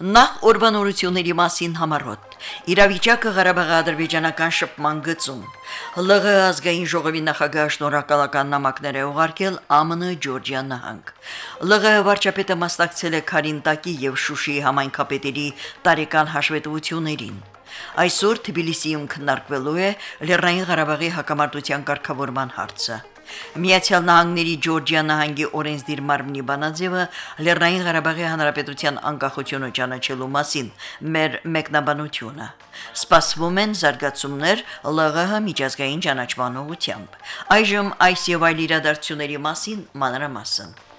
Նախ օրվանորությունների մասին համառոտ։ Իրավիճակը Ղարաբաղի ադրբեջանական շփման գծում։ ԼՂ ազգային ժողովի նախագահ շնորհակալական նամակներ է ուղարկել ԱՄՆ Ջորջիա նահանգ։ ԼՂ վարչապետը մասնակցել է Քարինտակի եւ Շուշիի համայնքապետերի տարեկան հաշվետվություններին։ Այսօր Թբիլիսիում քննարկվելու է Լեռնային Ղարաբաղի հակամարտության կարգավորման հարցը։ Միացյալ Նահանգների Ջորջիա նահանգի օրենսդիր մարմնի բանաձևը Լեռնային Ղարաբաղի Հանրապետության անկախությունը ճանաչելու մասին մեր մեկնաբանությունը։ Սպասվում են զարգացումներ ԼՂՀ միջազգային ճանաչման ուղղությամբ։ Այժմ այս եւ այլ իրադարձությունների մասին մանրամասն։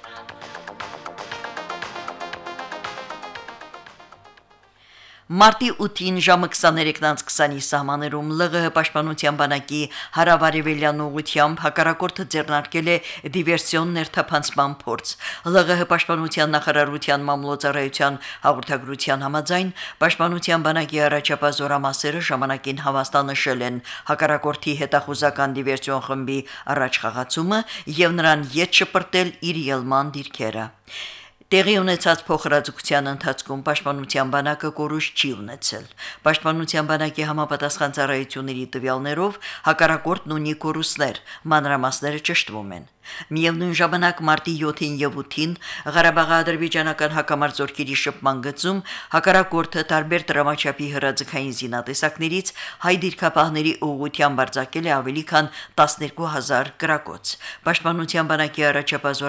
Մարտի 8-ին ժամը 23:20-ի սահմաներում ԼՂՀ պաշտպանության բանակի հարավարևելյան ուղությամբ հակառակորդը ձեռնարկել է դիվերսիոն ներթափանցման փորձ։ ԼՂՀ պաշտպանության նախարարության մամլոյցարայության հաղորդագրության համաձայն պաշտպանության բանակի առաջապահ զորամասերը ժամանակին հավաստանշել են հակառակորդի հետախուզական դիվերսիոն խմբի առաջխաղացումը եւ նրան յետ շպրտել իր ելման դիրքերը։ Տեղի ունեցած փոխհրաձգության ընթացքում պաշտպանության բանակը կորուս չի ունեցել։ Պաշտպանության բանակի համապատասխան ծառայությունների տվյալներով հակառակորդն ունի կորուստներ, մանրամասները ճշտվում են։ Միևնույն ժամանակ մարտի 7-ին եւ 8-ին Ղարաբաղի ադրբեջանական հակամարտությունների շփման գծում հակառակորդը տարբեր դրամաչափի հրաձգային զինատեսակներից հայ դիրքապահների ուղղությամբ արձակել է ավելի քան 12000 գրակոց։ Պաշտպանության բանակի առաջապահ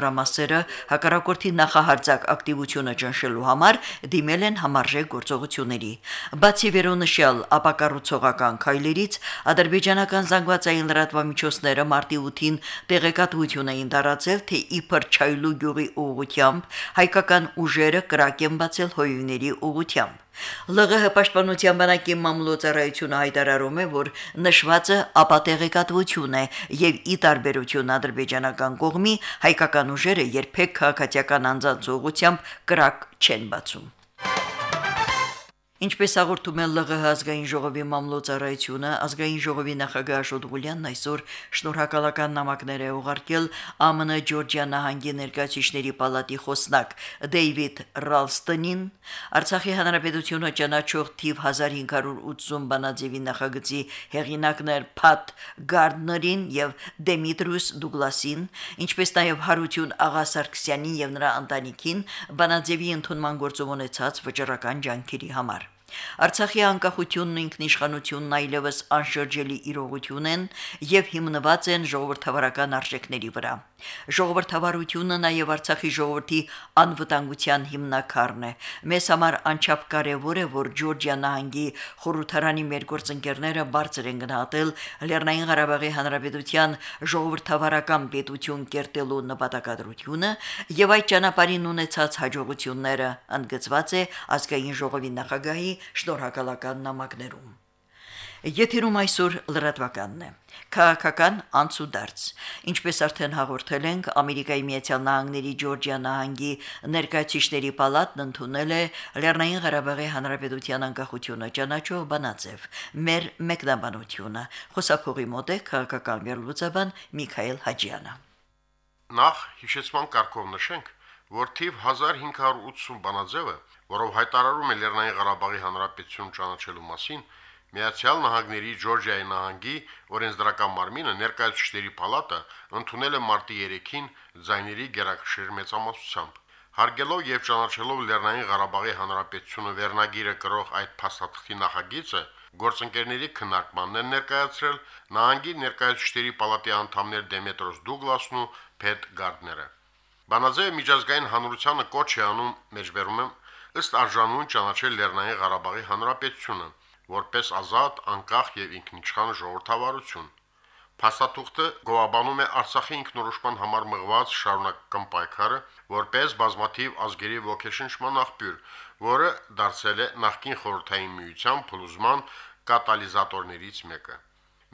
հակառակորդի նախահարձակ ակտիվությունը ճնշելու համար դիմել են համարժեք գործողությունների։ Բացի վերոնշյալ ապակառուցողական քայլերից ադրբեջանական զանգվածային լրատվամիջոցները մարտի 8-ին տեղեկատվություն էին տարածել, թե իբր Չայլու գյուղի ուղությամբ հայկական ուժերը կրակ են բացել հոյույների ուղությամբ։ ԼՂՀ պաշտպանության բանակի մամլոյցարայությունը հայտարարում է, որ նշվածը ապատեղեկատվություն է եւ ի տարբերություն ադրբեջանական կողմի հայկական ուժերը երբեք քաղաքացիական անձանց ուղությամբ կրակ չեն բացում։ Ինչպես հաղորդում է ԼՂՀ ազգային ժողովի մամլոյցարայությունը, ազգային ժողովի նախագահ Աշոտ Ղուլյանն այսօր շնորհակալական նամակներ է ուղարկել ԱՄՆ Ջորջիա նահանգի ներկայացիչների պալատի խոսնակ Դեյվիդ Ռալստոնին, Արցախի հանրապետությունը ճանաչող թիվ 1580 բանաձևի նախագծի հեղինակներ Փաթ Գարդներին եւ Դեմիտրուս Դուգլասին, ինչպես նաեւ Հարություն Աղա Սարգսյանին եւ նրա ընտանիքին բանաձևի ընդունման գործում ունեցած վճռական ջանքերի համար։ Արցախի անկախությունն ու ինքնիշխանությունն այլևս անշրջելի իրողություն են եւ հիմնված են ժողովրդավարական արժեքների վրա։ Ժողովրդավարությունը նաև Արցախի ժողովրդի անվտանգության հիմնակարն է։ Մեզ համար անչափ կարևոր է, որ Ջորջիա նահանգի խորհրդարանի մեր գործընկերները բարձր են գնահատել Լեռնային Ղարաբաղի Հանրապետության ժողովրդավարական պետություն կերտելու նպատակադրությունը եւ այդ ճանապարհին ունեցած հաջողությունները ընդգծված է ազգային ժողովի նախագահի շնորհակալական նամակներում։ Եթերում այսօր լրատվականն է։ Քաղաքական անցուդարձ։ Ինչպես արդեն հաղորդել ենք, Ամերիկայի Միացյալ Նահանգների Ջորջիա նահանգի ներկայացիչների պալատն ընդունել է Լեռնային Ղարաբաղի Հանրապետության անկախությունը ճանաչող բանաձև։ Մեր մեկնաբանությունը խոսափողի մոտ է քաղաքական վերլուծաբան Միքայել Հաջյանը։ Նախ հիշեցման կարգով նշենք, որ թիվ 1580 բանաձևը, որով հայտարարում է Լեռնային Ղարաբաղի Հանրապետություն ճանաչելու մասին, Միացյալ Նահանգների Ջորջիայի նահանգի օրենսդրական մարմինը ներկայացուցիչների պալատը ընդունել է մարտի 3-ին ձայների գերակշիռ մեծամասնությամբ։ Հարգելով եւ ճանաչելով Լեռնային Ղարաբաղի Հանրապետությունը վերնագիրը կրող այդ փաստաթղթի նախագիծը, գործընկերների քննարկմանն են ներկայացրել նահանգի ներկայացուցիչների պալատի անդամներ Դեմետրոս Դուգլասն ու Փետ Գարդները։ Բանաձեի միջազգային հանրությանը կոչ է անում մեջբերում ըստ արժանուն ճանաչել Լեռնային Ղարաբաղի Հանրապետությունը որպես ազատ, անկախ եւ ինքնիշխան ժողովրդավարություն։ Փաստաթուղթը գոհաբանում է Արցախի ինքնորոշման համար մղված շարունակական պայքարը, որպես բազմաթիվ ազգերի ոգեշնչման աղբյուր, որը դարձել է նախկին խորհրդային միության փլուզման կատալիզատորներից մեկը։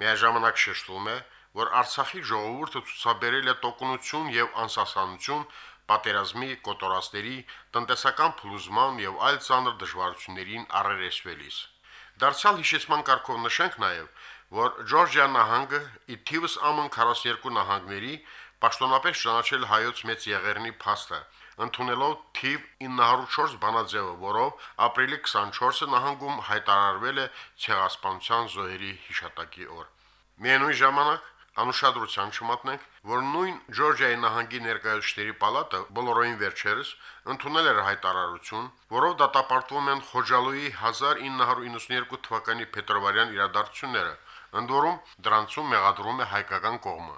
Միաժամանակ շեշտվում է, որ Արցախի ժողովուրդը ցուցաբերել է տոկունություն եւ անսասանություն պատերազմի կոտորածների, տնտեսական փլուզման եւ այլ ցաներ դժվարություններին առերեսվելիս։ Դարձյալ հիշեցման կարգով նշենք նաեւ, որ Ջորջիա նահանգը ի թիվս ԱՄՆ 42 նահանգների պաշտոնապես ճանաչել հայոց մեծ եղերնի փաստը, ընդունելով թիվ 904 բանաձևը, որով ապրիլի 24-ը նահանգում հայտարարվել է ցեղասպանության զոհերի հիշատակի օր։ Միևնույն ժամանակ անուշադրության չմատնենք, որ նույն Ջորջիայի նահանգի ներկայացուցիչների պալատը բոլորովին վերջերս ընդունել էր հայտարարություն, որով դատապարտվում են Խոջալույի 1992 թվականի փետրվարյան իրադարձությունները, ընդ որում դրանցում մեղադրում է հայկական կողմը։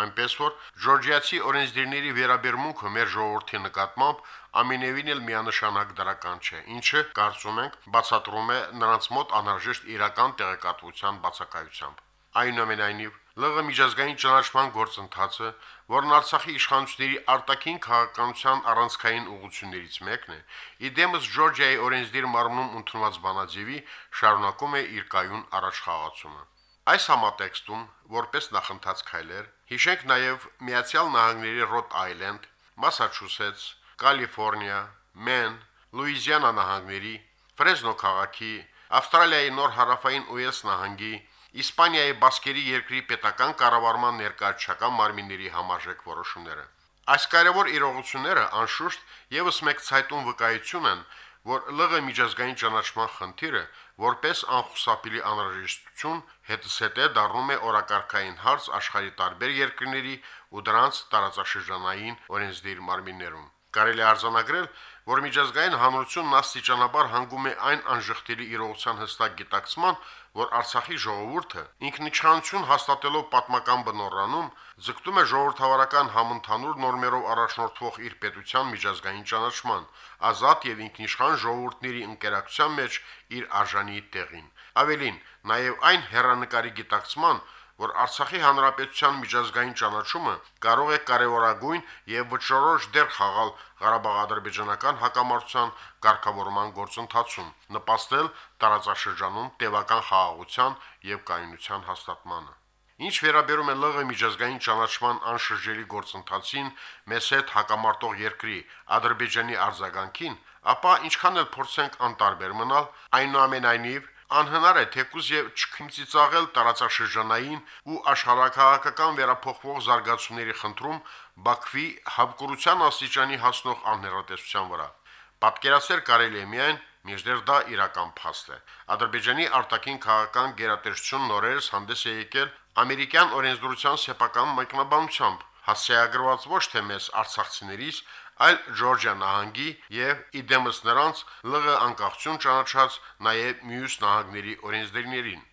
Այնպես որ Ջորջիացի օրենսդիրների վերաբերմունքը մեր ժողովրդի նկատմամբ ամենևին էլ միանշանակ դրական չէ, ինչը կարծում ենք բացատրում է նրանց մոտ անհրաժեշտ իրական տեղեկատվության բացակայությամբ։ Այնուամենայնիվ ԼՂ միջազգային ճանաչման գործընթացը, որն Արցախի իշխանությունների արտաքին քաղաքականության առանցքային ուղղություններից մեկն է, իդեմս Ջորջիայի օրենսդիր մարմնում ընդունված բանաձևի շարունակում է իր կայուն առաջխաղացումը։ Այս համատեքստում, որպես նախընթաց քայլեր, հիշենք նաև Միացյալ Նահանգների Ռոդ Այլենդ, Մասաչուսեթս, Կալիֆոռնիա, Մեն, Լուիզիանա նահանգների, Ֆրեզնո քաղաքի, Ավստրալիայի Նոր Հարավային Ուես նահանգի, Իսպանիայի Բասկերի երկրի պետական կառավարման ներկայացական մարմինների համաժեք որոշումները։ Այս կարևոր իրողությունները անշուշտ եւս մեկ ցայտուն վկայություն են, որ ԼՂ միջազգային ճանաչման խնդիրը որպես անխուսափելի անհրաժեշտություն հետսետե դառնում է օրակարգային հարց աշխարհի տարբեր երկրների ու դրանց տարածաշրջանային օրենսդիր մարմիններում։ Կարելի արձանագրել, որ միջազգային հանրությունն աստիճանաբար հանգում է այն անժխտելի իրողության հստակ գիտակցման, որ Արցախի ժողովուրդը ինքնիշխանություն հաստատելով պատմական բնորանում ձգտում է ժողովրդավարական համընդհանուր նորմերով առաջնորդվող իր պետության միջազգային ճանաչման, ազատ եւ ինքնիշխան ժողովուրդների ընկերակցության մեջ իր արժանի տեղին։ Ավելին, նաեւ այն հերանեկարի գիտակցման, որ Արցախի հանրապետության միջազգային ճանաչումը կարող է կարևորագույն եւ վճռորոշ դեր խաղալ Ղարաբաղ-ադրբեջանական հակամարտության ղեկավարման գործընթացում, նպաստել տարածաշրջանում տևական խաղաղության եւ կայունության հաստատմանը։ Ինչ վերաբերում է ԼՂ միջազգային ճանաչման անշրջելի գործընթացին մեզ հետ հակամարտող երկրի Ադրբեջանի արձագանքին, ապա ինչքան էլ փորձենք անտարբեր մնալ, այնուամենայնիվ անհնար է թեկուզ եւ չքմծիծաղել տարածաշրջանային ու աշխարհակահաղական վերափոխվող զարգացումների խնդրում Բաքվի հավկուրության աստիճանի հասնող անհերատեսության վրա։ Պատկերացնել կարելի է միայն Միջդեռ դա իրական փաստ է։ Ադրբեջանի արտաքին քաղաքական գերատեսչություն նորերս հանդես է եկել ամերիկյան օրենսդրության սեփական մեկնաբանությամբ, հասցեագրված ոչ թե մեզ արցախցիներից, այլ Ջորջիա նահանգի եւ իդեմս նրանց ԼՂ անկախություն ճանաչած նաեւ մյուս նահանգների օրենսդիրներին։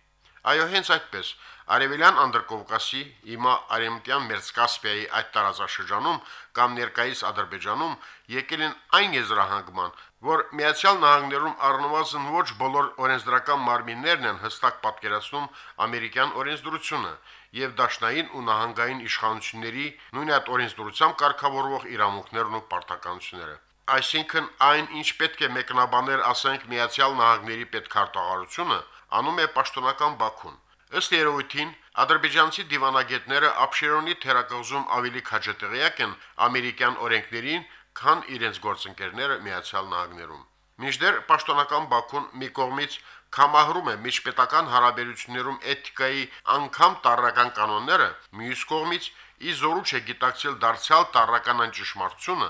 Այո, հենց այդպես Արևելյան Անդրկովկասի, հիմա Արեմտյան Մերձկասպիայի այդ տարածաշրջանում կամ ներկայիս Ադրբեջանում եկել են այն եզրահանգման, որ Միացյալ Նահանգներում առնվազն ոչ բոլոր օրենսդրական մարմիններն են հստակ պատկերացնում ամերիկյան օրենսդրությունը եւ դաշնային ու նահանգային իշխանությունների նույն այդ օրենսդրությամբ կարգավորվող իրավունքներն ու պարտականությունները։ Այսինքն այն, ինչ պետք է մեկնաբաներ, ասենք, Միացյալ Նահանգների պետքարտաղարությունը, անում է պաշտոնական Բաքուն։ Ըստ երևույթին, ադրբեջանցի դիվանագետները Աբշերոնի թերակղզում ավելի քաջատեղյակ են ամերիկյան օրենքներին, քան իրենց գործընկերները Միացյալ Նահանգներում։ Մինչդեռ պաշտոնական Բաքուն մի կողմից կամահրում է միջպետական հարաբերություններում էթիկայի անգամ տարրական կանոնները, մյուս կողմից ի զորու չէ գիտակցել դարձյալ տարրական անճշմարտությունը,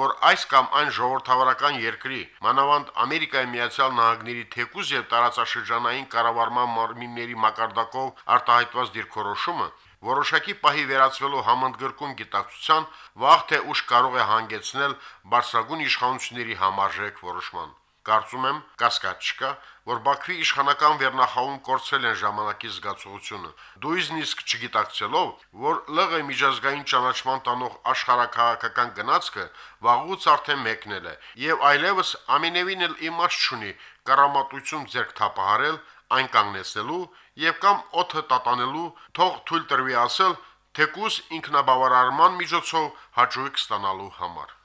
որ այս կամ այն ժողովրդավարական երկրի, մանավանդ Ամերիկայի Միացյալ Նահանգների թեկուզ եւ տարածաշրջանային կառավարման մարմինների մակարդակով արտահայտված դիրքորոշումը որոշակի պահի վերածվելու համընդգրկուն գիտակցության վաղ թե ուշ կարող է հանգեցնել բարձրագույն իշխանությունների համարժեք որոշման։ Կարծում եմ, կասկած չկա, որ Բաքվի իշխանական վերնախավում կորցրել են ժամանակի զգացողությունը։ Դու իզնիսկ չգիտակցելով, որ ԼՂ միջազգային ճանաչման տանող աշխարհակահաղական գնացքը վաղուց արդեն մեկնել է, եւ այլևս ամենևին էլ իմաստ չունի կարամատություն ձեռք թափահարել, այն կանգնեցնելու եւ կամ օթը տատանելու, թող թույլ տրվի ասել, թեկուս ինքնաբավարարման միջոցով հաջող ստանալու համար։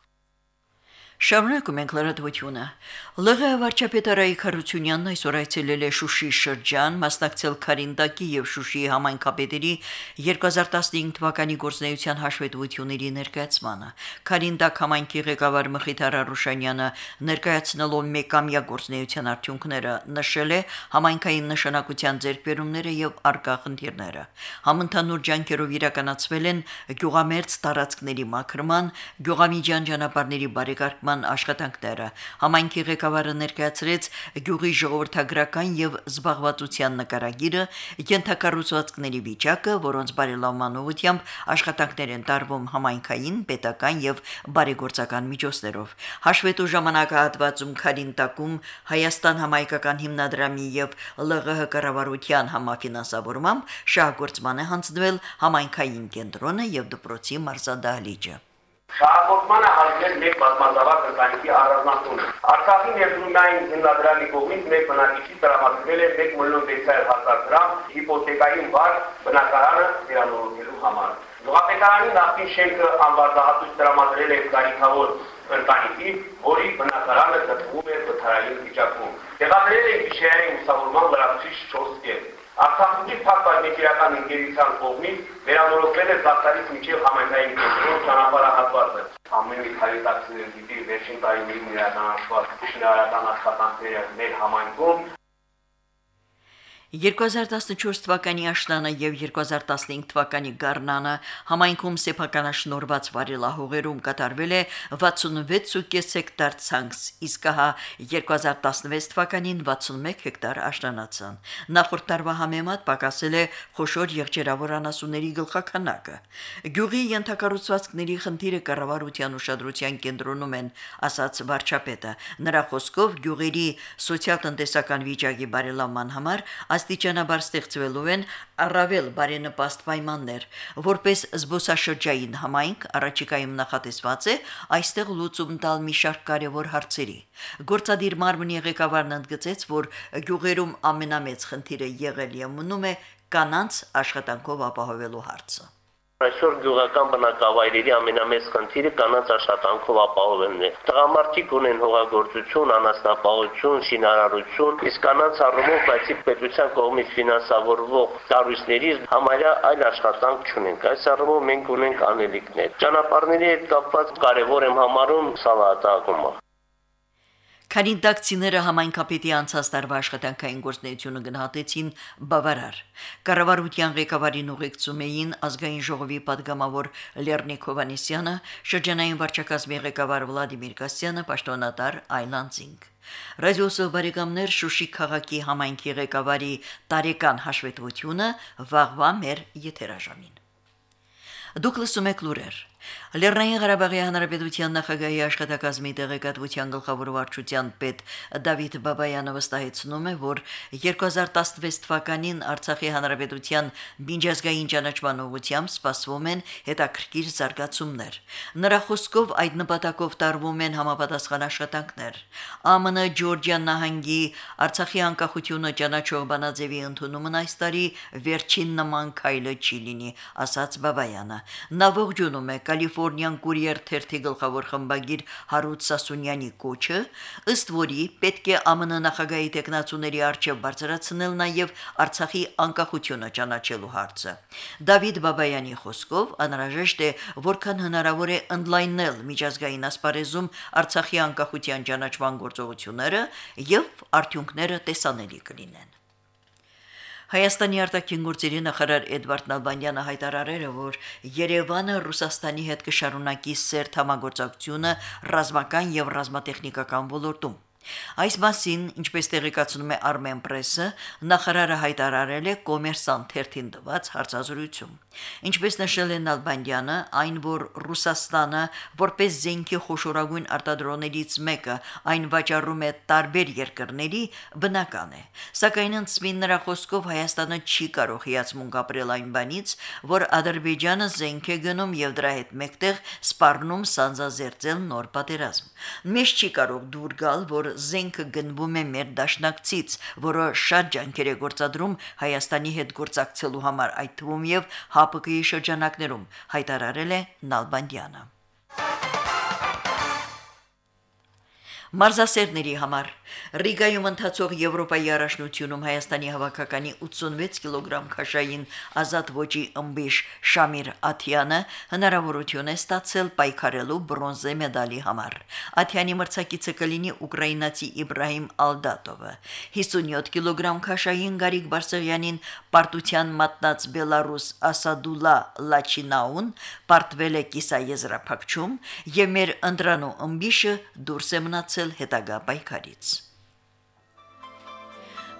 Շարունակում ենք լրատվությունը։ ԼՂ վարչապետ Արայիկ Խարությունյանն այսօր այցելել է Շուշի շրջան, մասնակցել Խարինդակի եւ Շուշիի համայնքապետերի 2015 թվականի գործնեայության հաշվետվությունների ներկայացմանը։ Խարինդակ համայնքի ղեկավար Մխիթար Արուշանյանը ներկայացնելով մեկամյա գործնեայության արդյունքները նշել է համայնքային նշանակության ձեռքբերումները եւ արկա խնդիրները։ Համընդհանուր ջանքերով իրականացվել են գյուղամերձ տարածքների մաքրման, գյուղամիջյան ճանապարհների բարեկարգման կառավարման աշխատանքները։ Համայնքի ղեկավարը ներկայացրեց գյուղի ժողովրդագրական եւ զբաղվածության նկարագիրը, ենթակառուցվածքների վիճակը, որոնց բարելավման ուղղությամբ աշխատանքներ են տարվում համայնքային, պետական եւ բարեգործական միջոցներով։ Հաշվետու ժամանակահատվածում Խարինտակում Հայաստան համայնքական հիմնադրամի եւ ԼՂՀ կառավարության համաֆինանսավորմամբ շահգործման է հանձնվել համայնքային կենտրոնը եւ դպրոցի մարզադահլիճը։ Շահագործմանը հաջողել մեկ բազմազավակ ընտանիքի առանձնատունը։ Արցախի ներդրումային հիմնադրամի կողմից մեկ բնակիչի տրամադրվել է 1 միլիոն 600 հազար դրամ հիպոթեկային վար բնակարանը վերանորոգելու համար։ Գյուղապետարանի նախին շենքը անվարձահատույց տրամադրել է կարիքավոր ընտանիքի, որի բնակարանը գտնվում է վթարային վիճակում։ Տեղադրել է գիշերային ուսավորման լրացուցիչ 4 կետ։ Արցախի փակվագետիրական ընկերության կողմից վերանորոգվել է Զաքարից միջև համայնքային կենտրոն ճանապարհահատվածը։ Ամեն մի քայլտակցիներ դիտի վերջին տարիներին իրականացված շինարարական աշխատանքները մեր համայնքում 2014 թվականի աշնանը եւ 2015 թվականի գարնանը համայնքում սեփականաշնորված վարելահողերում կատարվել է 66.5 հեկտար ցանց, իսկ հա 2016 թվականին 61 հեկտար աշնանացան։ Նախորդ տարվա համեմատ պակասել է խոշոր եղջերավոր անասունների գլխականակը։ Գյուղի ենթակառուցվածքների խնդիրը կառավարության ուշադրության կենտրոնում են, ասաց վարչապետը։ Նրա խոսքով գյուղերի սոցիալ-տնտեսական վիճակի բարելավման համար աստիճանաբար ստեղծվելու են առավել բարենպաստ պայմաններ, որպես զբոսաշրջային համայնք առաջիկայում նախատեսված է այստեղ լուծում տալ մի շարք կարևոր հարցերի։ Գործադիր մարմնի ղեկավարն ընդգծեց, որ գյուղերում ամենամեծ խնդիրը եղել եւ մնում է կանանց աշխատանքով ապահովելու հարցը։ Այսօր գյուղական բնակավայրերի ամենամեծ խնդիրը կանանց աշխատանքով ապահովելն է։ Տղամարդիկ ունեն հողագործություն, անասնապահություն, շինարարություն, իսկ կանանց առումով բացի պետության կողմից ֆինանսավորվող կառույցների համարյա այլ աշխատանք չունենք։ Այս առումով մենք ունենք անելիքներ։ Ճանապարհների հետ կապված կարևոր եմ համարում Քանի դակցիները համայնքապետի անցած տարվա աշխատանքային գործնեությունը գնահատեցին բավարար։ Կառավարության ղեկավարին ուղեկցում էին ազգային ժողովի падգամավոր Լեռնիկ Հովանեսյանը, շրջանային վարչակազմի ղեկավար Վլադիմիր Կասյանը, պաշտոնատար Այլանդզինգ։ Ռադիոսով բարեկամներ Շուշի քաղաքի համայնքի ղեկավարի տարեկան հաշվետվությունը վաղվա մեր եթերաժամին։ Դուք լսում եք լուրեր։ Լեռնային Ղարաբաղի Հանրապետության նախագահի աշխատակազմի տեղեկատվության գլխավոր վարչության պետ Դավիթ Բաբայանը վստահեցնում է, որ 2016 թվականին Արցախի Հանրապետության միջազգային ճանաչման ուղղությամբ սպասվում են հետաքրքիր զարգացումներ։ Նրա խոսքով այդ նպատակով տարվում են համապատասխան աշխատանքներ։ ԱՄՆ Ջորջիան նահանգի Արցախի անկախությունը ճանաչող բանաձևի ընդունումն այս տարի վերջին նման քայլը չի լինի, ասաց Բաբայանը։ Նա ողջունում է Կալիֆոռնիան կուրիեր թերթի գլխավոր խմբագիր Հարութ Սասունյանի կոչը, ըստ որի պետք է ԱՄՆ նախագահի տեխնացուների արչև բարձրացնել նաև Արցախի անկախությունը ճանաչելու հարցը։ Դավիթ Բաբայանի խոսքով անհրաժեշտ է որքան հնարավոր է ընդլայնել միջազգային ասպարեզում Արցախի անկախության ճանաչման գործողությունները եւ արդյունքները տեսանելի կլինեն։ Հայաստանի արտաքին գործերի նախարար Էդվարդ Նալբանդյանը հայտարարել է, որ Երևանը Ռուսաստանի հետ կշարունակի սերտ համագործակցությունը ռազմական եւ ռազմատեխնիկական ոլորտում։ Այս մասին, ինչպես տեղեկացնում է Armen Press-ը, նախարարը հայտարարել է կոմերսանտ թերթին տված հարցազրույցում։ Ինչպես նշել է Նալբանդյանը, այն որ Ռուսաստանը որպես զենքի խոշորագույն արտադրողներից մեկը այն վաճառում է տարբեր երկրների, բնական է։ Սակայն ընծմին նրա խոսքով Հայաստանը չի կարող հիացմունք ապրել այն բանից, որ Ադրբեջանը զենք է գնում եւ դրա հետ մեկտեղ սպառնում սանձազերծել նոր պատերազմ։ Մեզ չի կարող դուր գալ, որ զենքը գնվում է մեր դաշնակցից, որը շատ ջանքեր է գործադրում Հայաստանի հետ գործակցելու համար, այդ թվում եւ ՀԱՊԿ-ի շրջանակներում, հայտարարել է Նալբանդյանը։ Մարզասերների համար Ռիգայում ընթացող Եվրոպայի առաջնությունում Հայաստանի հավաքականի 86 կիլոգրամ քաշային ազատ ոճի ըմբիշ Շամիր Աթյանը հնարավորություն է ստացել պայքարելու բրոնզե մեդալի համար։ Աթյանի մրցակիցը կլինի ուկրաինացի Իբրահիմ Ալդատովը։ 57 կիլոգրամ քաշային Գարիկ Բարսեղյանին պարտության մատնած Բելարուս Ասադուլա Լաչինաուն պարտվել է կիսաեզրափակչում եւ մեր ընդրանու ըմբիշը դուրս է մնացել մնացել հետագա պայքարից։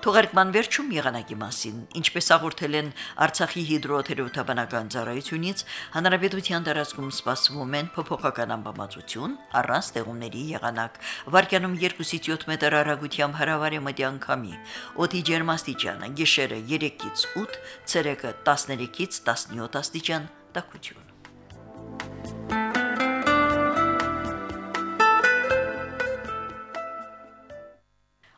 Թողարկման վերջում եղանակի մասին, ինչպես հաղորդել են Արցախի հիդրոթերապևտաբանական ծառայությունից, հանրապետության տարածքում սպասվում են փոփոխական ամպամածություն, առանց ձեղումների եղանակ։ Վարկյանում 2-ից 7 մետր հեռագությամբ հարավարի մտյան քամի։ Օդի ջերմաստիճանը՝ գիշերը 3-ից 8, ցերեկը 13-ից 17 աստիճան տաքություն։